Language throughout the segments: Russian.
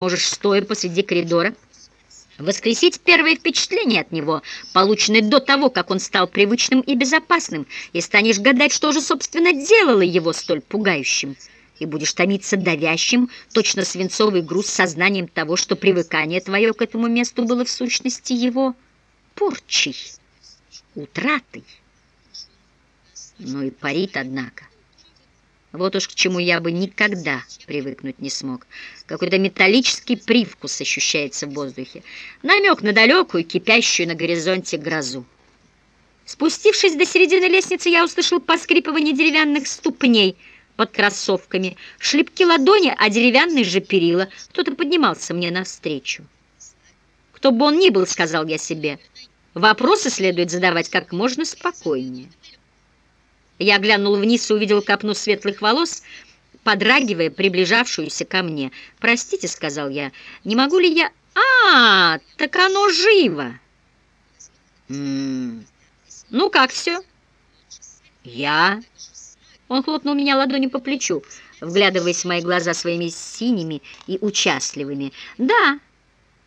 можешь, стоя посреди коридора, воскресить первые впечатления от него, полученные до того, как он стал привычным и безопасным, и станешь гадать, что же, собственно, делало его столь пугающим, и будешь томиться давящим, точно свинцовый груз сознанием того, что привыкание твое к этому месту было в сущности его порчей, утратой. Ну и парит, однако. Вот уж к чему я бы никогда привыкнуть не смог. Какой-то металлический привкус ощущается в воздухе. Намек на далекую, кипящую на горизонте грозу. Спустившись до середины лестницы, я услышал поскрипывание деревянных ступней под кроссовками, шлепки ладони, а деревянные же перила. Кто-то поднимался мне навстречу. Кто бы он ни был, сказал я себе, вопросы следует задавать как можно спокойнее. Я глянул вниз и увидел копну светлых волос, подрагивая, приближавшуюся ко мне. «Простите», — сказал я, — «не могу ли я...» «А, так оно живо!» М -м -м. «Ну, как все?» «Я...» Он хлопнул меня ладонью по плечу, вглядываясь в мои глаза своими синими и участливыми. «Да,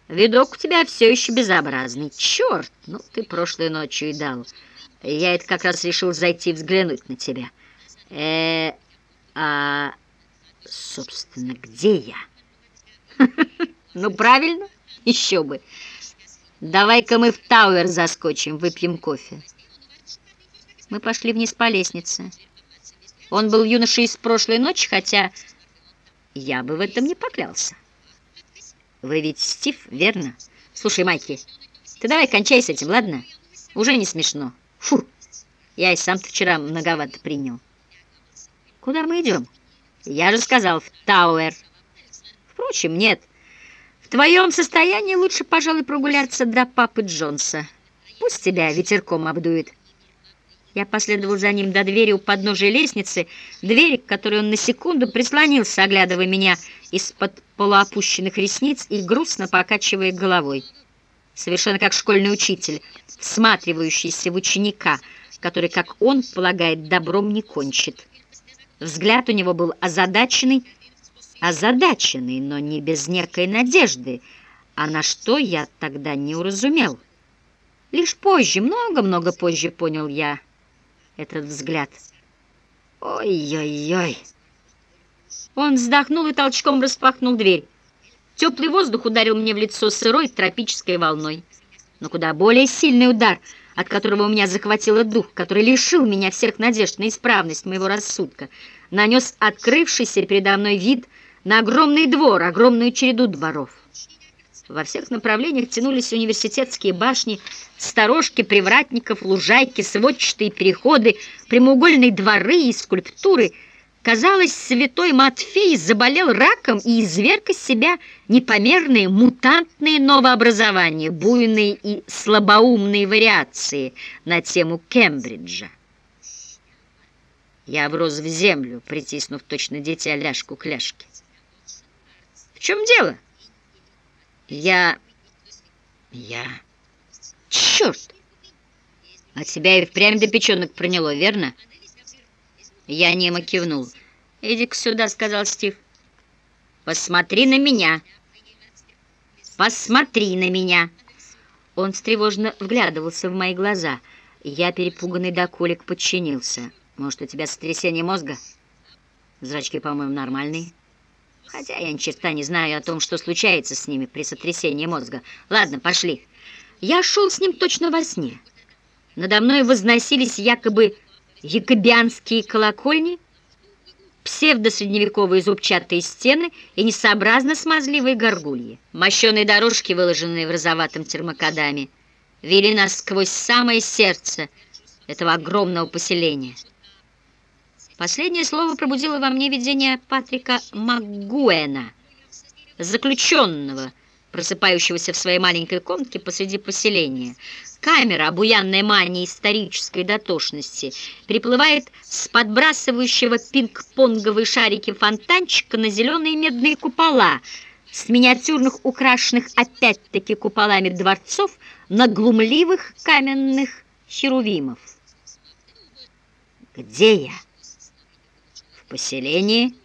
видок у тебя все еще безобразный. Черт, ну ты прошлой ночью и дал...» Я это как раз решил зайти взглянуть на тебя. Э, а, собственно, где я? Ну, правильно, еще бы. Давай-ка мы в Тауэр заскочим, выпьем кофе. Мы пошли вниз по лестнице. Он был юношей из прошлой ночи, хотя я бы в этом не поклялся. Вы ведь Стив, верно? Слушай, Майки, ты давай кончай с этим, ладно? Уже не смешно. Фу, я и сам-то вчера многовато принял. Куда мы идем? Я же сказал, в Тауэр. Впрочем, нет. В твоем состоянии лучше, пожалуй, прогуляться до папы Джонса. Пусть тебя ветерком обдует. Я последовал за ним до двери у подножия лестницы, двери, к которой он на секунду прислонился, оглядывая меня из-под полуопущенных ресниц и грустно покачивая головой. Совершенно как школьный учитель, всматривающийся в ученика, который, как он полагает, добром не кончит. Взгляд у него был озадаченный, озадаченный, но не без некой надежды, а на что я тогда не уразумел. Лишь позже, много-много позже понял я этот взгляд. Ой-ой-ой! Он вздохнул и толчком распахнул дверь. Теплый воздух ударил мне в лицо сырой тропической волной но куда более сильный удар, от которого у меня захватило дух, который лишил меня всех надежд на исправность моего рассудка, нанес открывшийся передо мной вид на огромный двор, огромную череду дворов. Во всех направлениях тянулись университетские башни, сторожки привратников, лужайки, сводчатые переходы, прямоугольные дворы и скульптуры — Казалось, святой Матфей заболел раком и изверг из себя непомерные мутантные новообразования, буйные и слабоумные вариации на тему Кембриджа. Я врос в землю, притиснув точно дитя ляжку к ляжке. В чем дело? Я... я... Черт! От себя и впрямь до печенок проняло, верно? — я немо кивнул. «Иди-ка сюда», — сказал Стив. «Посмотри на меня». «Посмотри на меня». Он встревоженно вглядывался в мои глаза. Я, перепуганный до колик, подчинился. «Может, у тебя сотрясение мозга?» Зрачки, по-моему, нормальные. Хотя я ни черта не знаю о том, что случается с ними при сотрясении мозга. Ладно, пошли. Я шел с ним точно во сне. Надо мной возносились якобы якобианские колокольни, псевдосредневековые зубчатые стены и несообразно смазливые горгульи. Мощеные дорожки, выложенные в розоватом термокадаме, вели нас сквозь самое сердце этого огромного поселения. Последнее слово пробудило во мне видение Патрика МакГуэна, заключенного, просыпающегося в своей маленькой комнатке посреди поселения. Камера, обуянная манией исторической дотошности, приплывает с подбрасывающего пинг-понговые шарики фонтанчика на зеленые медные купола, с миниатюрных, украшенных опять-таки куполами дворцов, на глумливых каменных херувимов. Где я? В поселении?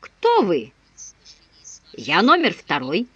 Кто вы? Я номер второй.